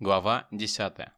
Глава 10.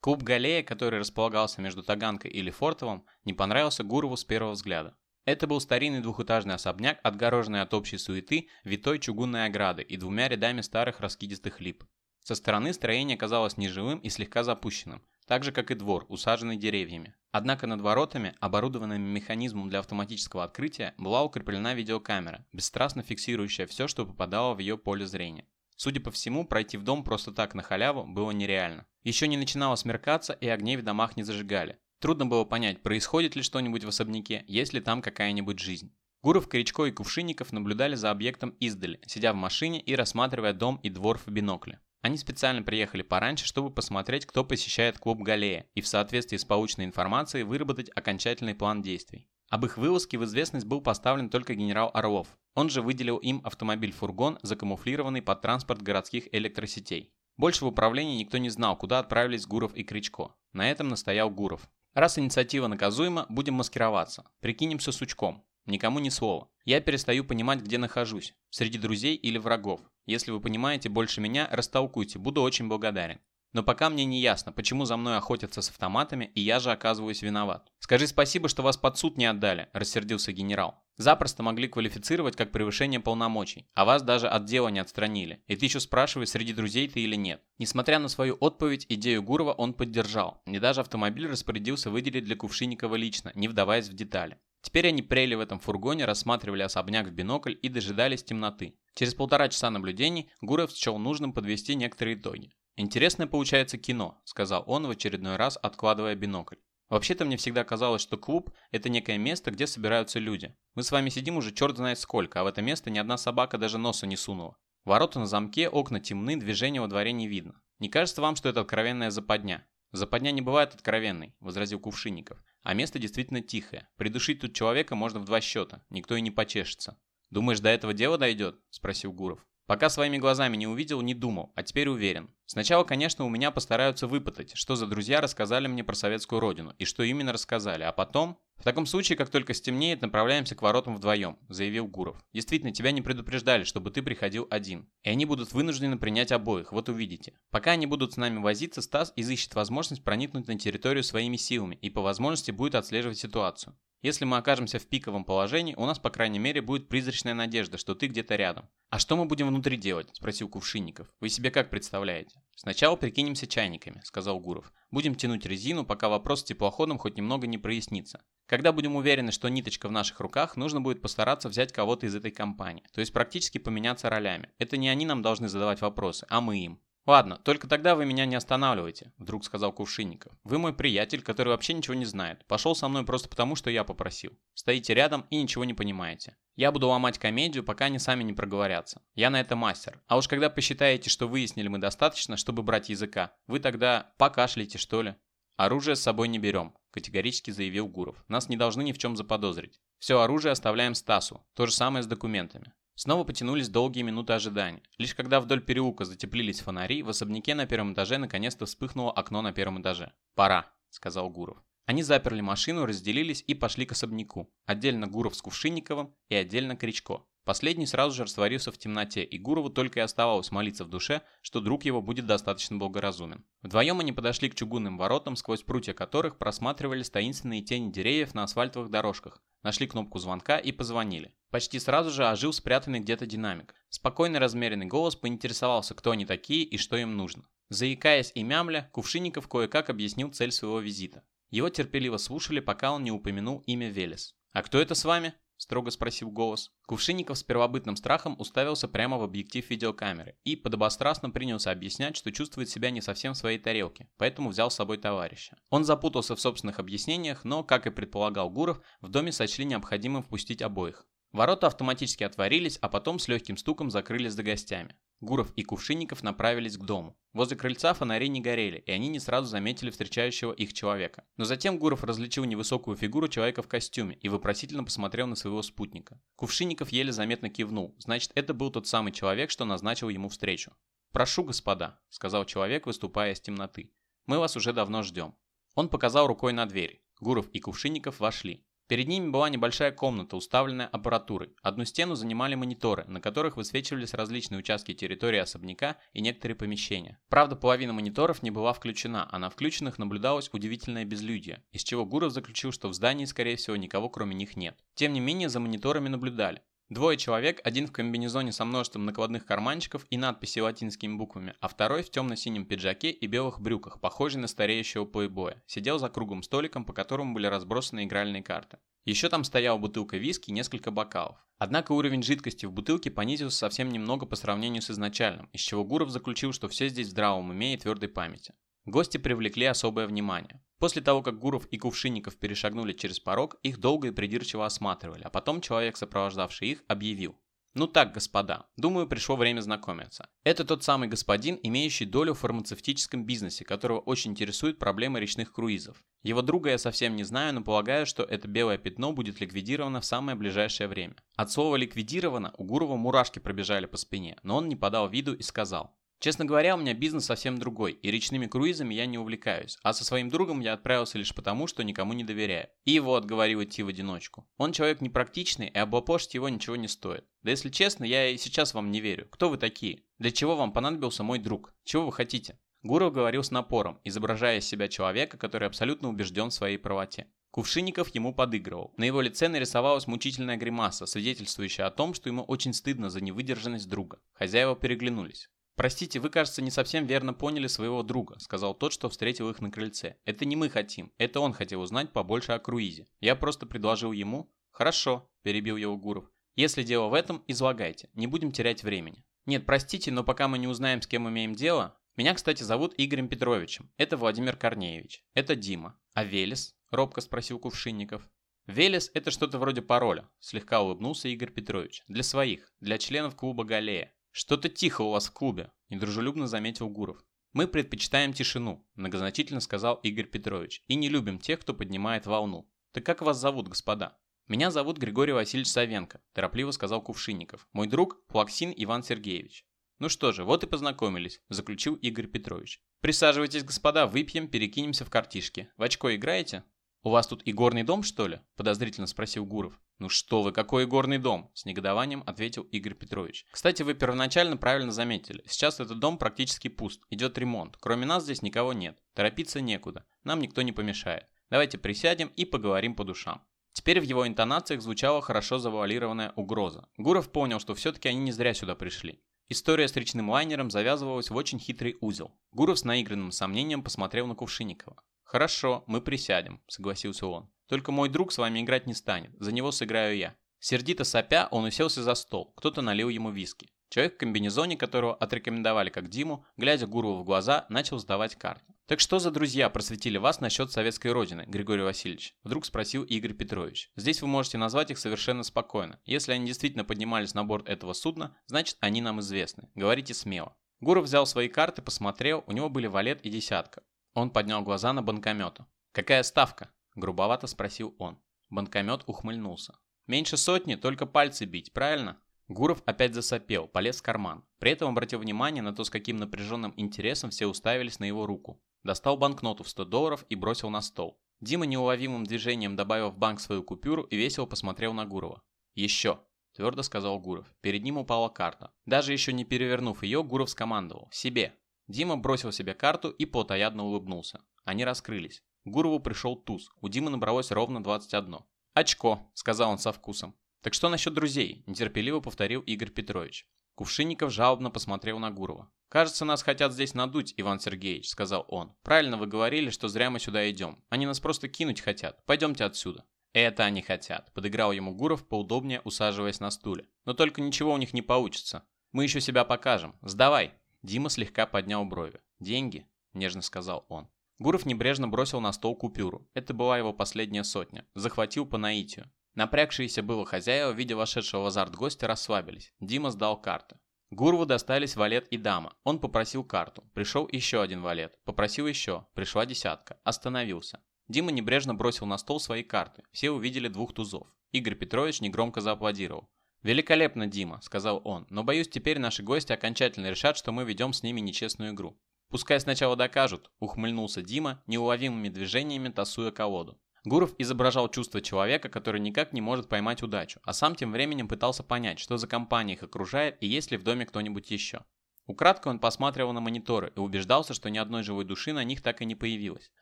Клуб Галея, который располагался между Таганкой и Лефортовым, не понравился Гурову с первого взгляда. Это был старинный двухэтажный особняк, отгороженный от общей суеты витой чугунной ограды и двумя рядами старых раскидистых лип. Со стороны строение казалось неживым и слегка запущенным, так же как и двор, усаженный деревьями. Однако над воротами, оборудованными механизмом для автоматического открытия, была укреплена видеокамера, бесстрастно фиксирующая все, что попадало в ее поле зрения. Судя по всему, пройти в дом просто так на халяву было нереально. Еще не начинало смеркаться и огней в домах не зажигали. Трудно было понять, происходит ли что-нибудь в особняке, есть ли там какая-нибудь жизнь. Гуров, Корячко и Кувшинников наблюдали за объектом издали, сидя в машине и рассматривая дом и двор в бинокле. Они специально приехали пораньше, чтобы посмотреть, кто посещает клуб Галея, и в соответствии с полученной информацией выработать окончательный план действий. Об их вылазке в известность был поставлен только генерал Орлов. Он же выделил им автомобиль-фургон, закамуфлированный под транспорт городских электросетей. Больше в управлении никто не знал, куда отправились Гуров и Кричко. На этом настоял Гуров. Раз инициатива наказуема, будем маскироваться. Прикинемся сучком. Никому ни слова. Я перестаю понимать, где нахожусь. Среди друзей или врагов. Если вы понимаете больше меня, растолкуйте, буду очень благодарен. Но пока мне не ясно, почему за мной охотятся с автоматами, и я же оказываюсь виноват. Скажи спасибо, что вас под суд не отдали, рассердился генерал. Запросто могли квалифицировать как превышение полномочий, а вас даже от дела не отстранили. И ты еще спрашиваешь, среди друзей ты или нет. Несмотря на свою отповедь, идею Гурова он поддержал. Не даже автомобиль распорядился выделить для Кувшинникова лично, не вдаваясь в детали. Теперь они прели в этом фургоне, рассматривали особняк в бинокль и дожидались темноты. Через полтора часа наблюдений Гуров счел нужным подвести некоторые итоги. «Интересное получается кино», — сказал он в очередной раз, откладывая бинокль. «Вообще-то мне всегда казалось, что клуб – это некое место, где собираются люди. Мы с вами сидим уже черт знает сколько, а в это место ни одна собака даже носа не сунула. Ворота на замке, окна темны, движения во дворе не видно. Не кажется вам, что это откровенная западня?» «Западня не бывает откровенной», – возразил Кувшинников. «А место действительно тихое. Придушить тут человека можно в два счета, никто и не почешется». «Думаешь, до этого дело дойдет?» – спросил Гуров. Пока своими глазами не увидел, не думал, а теперь уверен. Сначала, конечно, у меня постараются выпытать, что за друзья рассказали мне про советскую родину и что именно рассказали, а потом... В таком случае, как только стемнеет, направляемся к воротам вдвоем, заявил Гуров. Действительно, тебя не предупреждали, чтобы ты приходил один. И они будут вынуждены принять обоих, вот увидите. Пока они будут с нами возиться, Стас изыщет возможность проникнуть на территорию своими силами и по возможности будет отслеживать ситуацию. Если мы окажемся в пиковом положении, у нас, по крайней мере, будет призрачная надежда, что ты где-то рядом. «А что мы будем внутри делать?» – спросил Кувшинников. «Вы себе как представляете?» «Сначала прикинемся чайниками», – сказал Гуров. «Будем тянуть резину, пока вопрос с теплоходом хоть немного не прояснится. Когда будем уверены, что ниточка в наших руках, нужно будет постараться взять кого-то из этой компании. То есть практически поменяться ролями. Это не они нам должны задавать вопросы, а мы им. «Ладно, только тогда вы меня не останавливайте», – вдруг сказал Кувшинников. «Вы мой приятель, который вообще ничего не знает. Пошел со мной просто потому, что я попросил. Стоите рядом и ничего не понимаете. Я буду ломать комедию, пока они сами не проговорятся. Я на это мастер. А уж когда посчитаете, что выяснили мы достаточно, чтобы брать языка, вы тогда покашляйте, что ли». «Оружие с собой не берем», – категорически заявил Гуров. «Нас не должны ни в чем заподозрить. Все оружие оставляем Стасу. То же самое с документами. Снова потянулись долгие минуты ожидания. Лишь когда вдоль переулка затеплились фонари, в особняке на первом этаже наконец-то вспыхнуло окно на первом этаже. «Пора», — сказал Гуров. Они заперли машину, разделились и пошли к особняку. Отдельно Гуров с Кувшинниковым и отдельно Кричко. Последний сразу же растворился в темноте, и Гурову только и оставалось молиться в душе, что друг его будет достаточно благоразумен. Вдвоем они подошли к чугунным воротам, сквозь прутья которых просматривались таинственные тени деревьев на асфальтовых дорожках, нашли кнопку звонка и позвонили. Почти сразу же ожил спрятанный где-то динамик. Спокойный размеренный голос поинтересовался, кто они такие и что им нужно. Заикаясь и мямля, Кувшинников кое-как объяснил цель своего визита. Его терпеливо слушали, пока он не упомянул имя Велес. «А кто это с вами?» – строго спросил голос. Кувшинников с первобытным страхом уставился прямо в объектив видеокамеры и подобострастно принялся объяснять, что чувствует себя не совсем в своей тарелке, поэтому взял с собой товарища. Он запутался в собственных объяснениях, но, как и предполагал Гуров, в доме сочли необходимым впустить обоих. Ворота автоматически отворились, а потом с легким стуком закрылись за гостями. Гуров и Кувшинников направились к дому. Возле крыльца фонари не горели, и они не сразу заметили встречающего их человека. Но затем Гуров различил невысокую фигуру человека в костюме и вопросительно посмотрел на своего спутника. Кувшинников еле заметно кивнул, значит это был тот самый человек, что назначил ему встречу. «Прошу, господа», — сказал человек, выступая из темноты. «Мы вас уже давно ждем». Он показал рукой на дверь. Гуров и Кувшинников вошли. Перед ними была небольшая комната, уставленная аппаратурой. Одну стену занимали мониторы, на которых высвечивались различные участки территории особняка и некоторые помещения. Правда, половина мониторов не была включена, а на включенных наблюдалось удивительное безлюдие, из чего Гуров заключил, что в здании, скорее всего, никого кроме них нет. Тем не менее, за мониторами наблюдали. Двое человек, один в комбинезоне со множеством накладных карманчиков и надписи латинскими буквами, а второй в темно-синем пиджаке и белых брюках, похожий на стареющего плейбоя, сидел за круглым столиком, по которому были разбросаны игральные карты. Еще там стояла бутылка виски и несколько бокалов. Однако уровень жидкости в бутылке понизился совсем немного по сравнению с изначальным, из чего Гуров заключил, что все здесь в здравом уме и твердой памяти. Гости привлекли особое внимание. После того, как Гуров и Кувшинников перешагнули через порог, их долго и придирчиво осматривали, а потом человек, сопровождавший их, объявил. Ну так, господа, думаю, пришло время знакомиться. Это тот самый господин, имеющий долю в фармацевтическом бизнесе, которого очень интересует проблема речных круизов. Его друга я совсем не знаю, но полагаю, что это белое пятно будет ликвидировано в самое ближайшее время. От слова «ликвидировано» у Гурова мурашки пробежали по спине, но он не подал виду и сказал. Честно говоря, у меня бизнес совсем другой, и речными круизами я не увлекаюсь, а со своим другом я отправился лишь потому, что никому не доверяю. И его отговорил идти в одиночку. Он человек непрактичный, и облапошить его ничего не стоит. Да если честно, я и сейчас вам не верю. Кто вы такие? Для чего вам понадобился мой друг? Чего вы хотите? Гуров говорил с напором, изображая из себя человека, который абсолютно убежден в своей правоте. Кувшинников ему подыгрывал. На его лице нарисовалась мучительная гримаса, свидетельствующая о том, что ему очень стыдно за невыдержанность друга. Хозяева переглянулись. «Простите, вы, кажется, не совсем верно поняли своего друга», сказал тот, что встретил их на крыльце. «Это не мы хотим, это он хотел узнать побольше о круизе. Я просто предложил ему...» «Хорошо», перебил его Гуров. «Если дело в этом, излагайте, не будем терять времени». «Нет, простите, но пока мы не узнаем, с кем имеем дело...» «Меня, кстати, зовут Игорем Петровичем. Это Владимир Корнеевич. Это Дима. А Велес?» робко спросил Кувшинников. «Велес – это что-то вроде пароля», – слегка улыбнулся Игорь Петрович. «Для своих, для членов клуба «Галея». «Что-то тихо у вас в клубе», – недружелюбно заметил Гуров. «Мы предпочитаем тишину», – многозначительно сказал Игорь Петрович, «и не любим тех, кто поднимает волну. Так как вас зовут, господа?» «Меня зовут Григорий Васильевич Савенко», – торопливо сказал Кувшинников. «Мой друг – Плаксин Иван Сергеевич». «Ну что же, вот и познакомились», – заключил Игорь Петрович. «Присаживайтесь, господа, выпьем, перекинемся в картишки. В очко играете?» «У вас тут и горный дом, что ли?» – подозрительно спросил Гуров. «Ну что вы, какой горный дом?» – с негодованием ответил Игорь Петрович. «Кстати, вы первоначально правильно заметили. Сейчас этот дом практически пуст. Идет ремонт. Кроме нас здесь никого нет. Торопиться некуда. Нам никто не помешает. Давайте присядем и поговорим по душам». Теперь в его интонациях звучала хорошо завуалированная угроза. Гуров понял, что все-таки они не зря сюда пришли. История с речным лайнером завязывалась в очень хитрый узел. Гуров с наигранным сомнением посмотрел на Кувшинникова. «Хорошо, мы присядем», — согласился он. Только мой друг с вами играть не станет, за него сыграю я. Сердито сопя, он уселся за стол, кто-то налил ему виски. Человек в комбинезоне, которого отрекомендовали как Диму, глядя Гурову в глаза, начал сдавать карты. «Так что за друзья просветили вас насчет советской родины, Григорий Васильевич?» Вдруг спросил Игорь Петрович. «Здесь вы можете назвать их совершенно спокойно. Если они действительно поднимались на борт этого судна, значит они нам известны. Говорите смело». Гуров взял свои карты, посмотрел, у него были валет и десятка. Он поднял глаза на банкомету. «Какая ставка?» Грубовато спросил он. Банкомет ухмыльнулся. «Меньше сотни, только пальцы бить, правильно?» Гуров опять засопел, полез в карман. При этом обратил внимание на то, с каким напряженным интересом все уставились на его руку. Достал банкноту в 100 долларов и бросил на стол. Дима неуловимым движением добавил в банк свою купюру и весело посмотрел на Гурова. «Еще!» – твердо сказал Гуров. Перед ним упала карта. Даже еще не перевернув ее, Гуров скомандовал. «Себе!» Дима бросил себе карту и плотоядно улыбнулся. Они раскрылись. Гурову пришел туз, у Димы набралось ровно 21. «Очко», — сказал он со вкусом. «Так что насчет друзей?» – нетерпеливо повторил Игорь Петрович. Кувшинников жалобно посмотрел на Гурова. «Кажется, нас хотят здесь надуть, Иван Сергеевич», – сказал он. «Правильно вы говорили, что зря мы сюда идем. Они нас просто кинуть хотят. Пойдемте отсюда». «Это они хотят», – подыграл ему Гуров, поудобнее усаживаясь на стуле. «Но только ничего у них не получится. Мы еще себя покажем. Сдавай». Дима слегка поднял брови. «Деньги?» – нежно сказал он. Гуров небрежно бросил на стол купюру. Это была его последняя сотня. Захватил по наитию. Напрягшиеся было хозяева, видя вошедшего в азарт гостя, расслабились. Дима сдал карты. Гурову достались валет и дама. Он попросил карту. Пришел еще один валет. Попросил еще. Пришла десятка. Остановился. Дима небрежно бросил на стол свои карты. Все увидели двух тузов. Игорь Петрович негромко зааплодировал. «Великолепно, Дима», — сказал он, «но боюсь, теперь наши гости окончательно решат, что мы ведем с ними нечестную игру. «Пускай сначала докажут», – ухмыльнулся Дима, неуловимыми движениями тасуя колоду. Гуров изображал чувство человека, который никак не может поймать удачу, а сам тем временем пытался понять, что за компания их окружает и есть ли в доме кто-нибудь еще. Украдкой он посматривал на мониторы и убеждался, что ни одной живой души на них так и не появилось.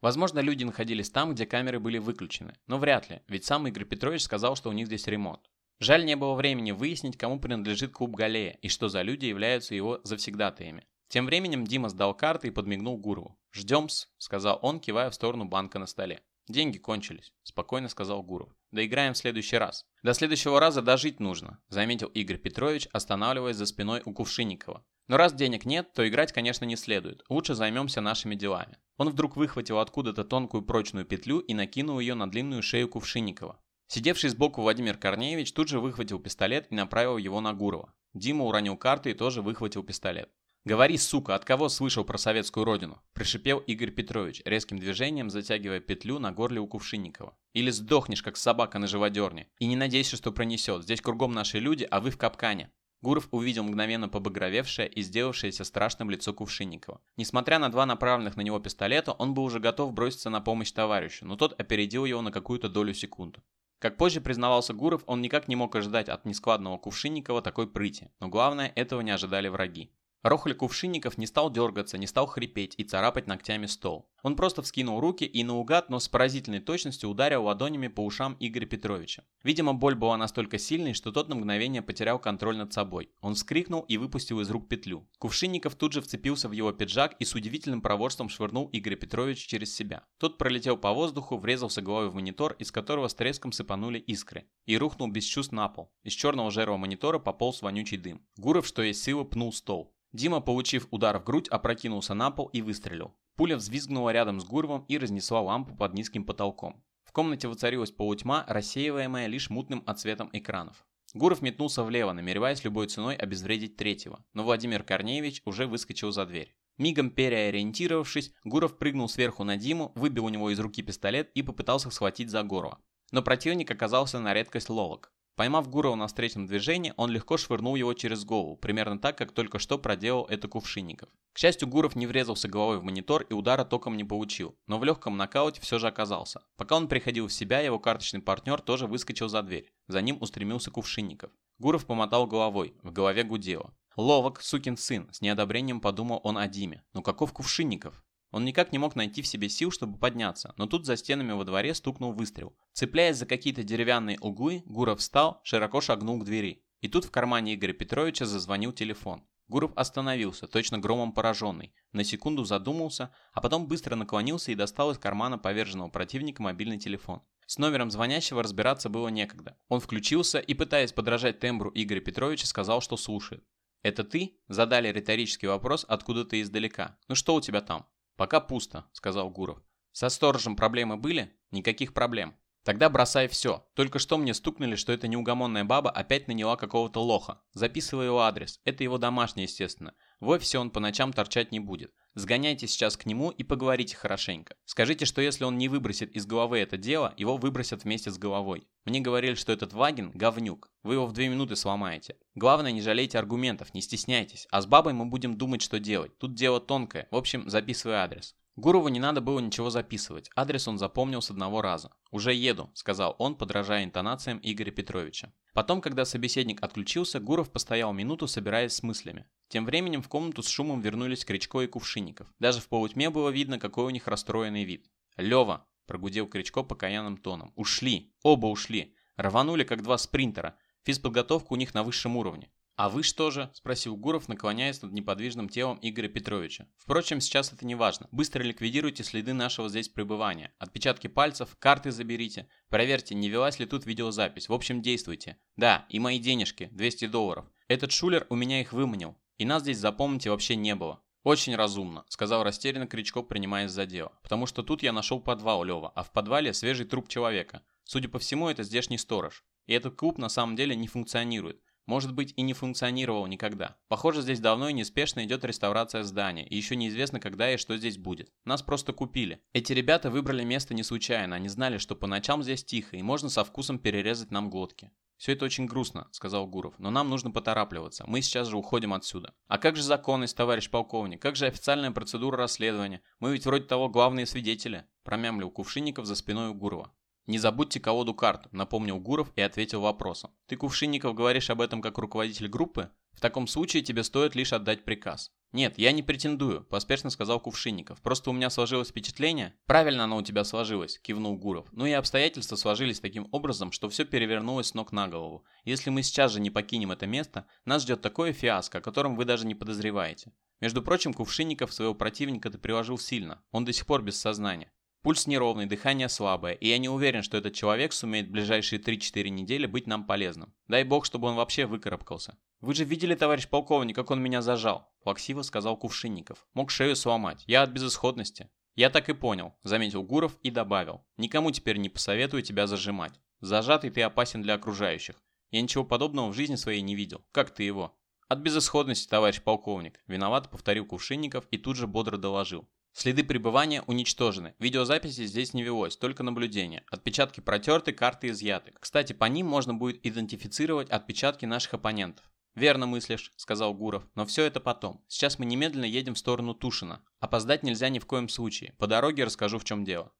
Возможно, люди находились там, где камеры были выключены, но вряд ли, ведь сам Игорь Петрович сказал, что у них здесь ремонт. Жаль, не было времени выяснить, кому принадлежит клуб Галея и что за люди являются его завсегдатаями. Тем временем Дима сдал карты и подмигнул Гурову. «Ждем-с», — сказал он, кивая в сторону банка на столе. «Деньги кончились», — спокойно сказал Гуров. «Доиграем в следующий раз». «До следующего раза дожить нужно», — заметил Игорь Петрович, останавливаясь за спиной у Кувшинникова. «Но раз денег нет, то играть, конечно, не следует. Лучше займемся нашими делами». Он вдруг выхватил откуда-то тонкую прочную петлю и накинул ее на длинную шею Кувшинникова. Сидевший сбоку Владимир Корнеевич тут же выхватил пистолет и направил его на Гурова. Дима уронил карты и тоже выхватил пистолет. «Говори, сука, от кого слышал про советскую родину?» – пришипел Игорь Петрович, резким движением затягивая петлю на горле у Кувшинникова. «Или сдохнешь, как собака на живодерне. И не надейся, что пронесет. Здесь кругом наши люди, а вы в капкане». Гуров увидел мгновенно побагровевшее и сделавшееся страшным лицо Кувшинникова. Несмотря на два направленных на него пистолета, он был уже готов броситься на помощь товарищу, но тот опередил его на какую-то долю секунды. Как позже признавался Гуров, он никак не мог ожидать от нескладного Кувшинникова такой прыти, но главное, этого не ожидали враги. Рохль Кувшинников не стал дергаться, не стал хрипеть и царапать ногтями стол. Он просто вскинул руки и наугад, но с поразительной точностью ударил ладонями по ушам Игоря Петровича. Видимо, боль была настолько сильной, что тот на мгновение потерял контроль над собой. Он вскрикнул и выпустил из рук петлю. Кувшинников тут же вцепился в его пиджак и с удивительным проворством швырнул Игоря Петровича через себя. Тот пролетел по воздуху, врезался головой в монитор, из которого с треском сыпанули искры, и рухнул без чувств на пол. Из черного жерого монитора пополз вонючий дым. Гуров, что есть силы, пнул стол. Дима, получив удар в грудь, опрокинулся на пол и выстрелил. Пуля взвизгнула рядом с Гуровым и разнесла лампу под низким потолком. В комнате воцарилась полутьма, рассеиваемая лишь мутным отсветом экранов. Гуров метнулся влево, намереваясь любой ценой обезвредить третьего, но Владимир Корнеевич уже выскочил за дверь. Мигом переориентировавшись, Гуров прыгнул сверху на Диму, выбил у него из руки пистолет и попытался схватить за горло. Но противник оказался на редкость ловок. Поймав Гурова на встречном движении, он легко швырнул его через голову, примерно так, как только что проделал это Кувшинников. К счастью, Гуров не врезался головой в монитор и удара током не получил, но в легком нокауте все же оказался. Пока он приходил в себя, его карточный партнер тоже выскочил за дверь. За ним устремился Кувшинников. Гуров помотал головой, в голове гудело. «Ловок, сукин сын», с неодобрением подумал он о Диме. «Но каков Кувшинников?» Он никак не мог найти в себе сил, чтобы подняться, но тут за стенами во дворе стукнул выстрел. Цепляясь за какие-то деревянные углы, Гуров встал, широко шагнул к двери. И тут в кармане Игоря Петровича зазвонил телефон. Гуров остановился, точно громом пораженный. На секунду задумался, а потом быстро наклонился и достал из кармана поверженного противника мобильный телефон. С номером звонящего разбираться было некогда. Он включился и, пытаясь подражать тембру Игоря Петровича, сказал, что слушает. «Это ты?» – задали риторический вопрос откуда-то издалека. «Ну что у тебя там?» «Пока пусто», — сказал Гуров. «Со сторожем проблемы были? Никаких проблем. Тогда бросай все. Только что мне стукнули, что эта неугомонная баба опять наняла какого-то лоха. Записывай его адрес. Это его домашний, естественно. В офисе он по ночам торчать не будет. Сгоняйте сейчас к нему и поговорите хорошенько. Скажите, что если он не выбросит из головы это дело, его выбросят вместе с головой. Мне говорили, что этот Вагин – говнюк. Вы его в две минуты сломаете. Главное, не жалейте аргументов, не стесняйтесь. А с бабой мы будем думать, что делать. Тут дело тонкое. В общем, записывай адрес. Гурову не надо было ничего записывать, адрес он запомнил с одного раза. «Уже еду», — сказал он, подражая интонациям Игоря Петровича. Потом, когда собеседник отключился, Гуров постоял минуту, собираясь с мыслями. Тем временем в комнату с шумом вернулись Кричко и Кувшинников. Даже в полутьме было видно, какой у них расстроенный вид. «Лёва!» – прогудел Кричко покаянным тоном. «Ушли! Оба ушли! Рванули, как два спринтера. Физподготовка у них на высшем уровне. «А вы что же?» – спросил Гуров, наклоняясь над неподвижным телом Игоря Петровича. «Впрочем, сейчас это не важно. Быстро ликвидируйте следы нашего здесь пребывания. Отпечатки пальцев, карты заберите. Проверьте, не велась ли тут видеозапись. В общем, действуйте. Да, и мои денежки, 200 долларов. Этот шулер у меня их выманил. И нас здесь, запомните, вообще не было. «Очень разумно», — сказал растерянно Кричко, принимаясь за дело. «Потому что тут я нашел подвал Лева, а в подвале свежий труп человека. Судя по всему, это здешний сторож. И этот клуб на самом деле не функционирует. Может быть и не функционировал никогда. Похоже, здесь давно и неспешно идет реставрация здания, и еще неизвестно, когда и что здесь будет. Нас просто купили. Эти ребята выбрали место не случайно, они знали, что по ночам здесь тихо, и можно со вкусом перерезать нам глотки. «Все это очень грустно», — сказал Гуров, — «но нам нужно поторапливаться. Мы сейчас же уходим отсюда». «А как же законность, товарищ полковник? Как же официальная процедура расследования? Мы ведь вроде того главные свидетели», — промямлил Кувшинников за спиной у Гурова. «Не забудьте колоду карт», — напомнил Гуров и ответил вопросом. «Ты, Кувшинников, говоришь об этом как руководитель группы? В таком случае тебе стоит лишь отдать приказ». «Нет, я не претендую», – поспешно сказал Кувшинников. «Просто у меня сложилось впечатление». «Правильно оно у тебя сложилось», – кивнул Гуров. «Ну и обстоятельства сложились таким образом, что все перевернулось с ног на голову. Если мы сейчас же не покинем это место, нас ждет такое фиаско, о котором вы даже не подозреваете». Между прочим, Кувшинников своего противника ты приложил сильно. Он до сих пор без сознания. Пульс неровный, дыхание слабое, и я не уверен, что этот человек сумеет в ближайшие 3-4 недели быть нам полезным. Дай бог, чтобы он вообще выкарабкался. Вы же видели, товарищ полковник, как он меня зажал? Плаксиво сказал Кувшинников. Мог шею сломать. Я от безысходности. Я так и понял, заметил Гуров и добавил. Никому теперь не посоветую тебя зажимать. Зажатый ты опасен для окружающих. Я ничего подобного в жизни своей не видел. Как ты его? От безысходности, товарищ полковник. Виноват, повторил Кувшинников и тут же бодро доложил. Следы пребывания уничтожены. Видеозаписи здесь не велось, только наблюдение. Отпечатки протерты, карты изъяты. Кстати, по ним можно будет идентифицировать отпечатки наших оппонентов. «Верно мыслишь», — сказал Гуров, — «но все это потом. Сейчас мы немедленно едем в сторону Тушина. Опоздать нельзя ни в коем случае. По дороге расскажу, в чем дело».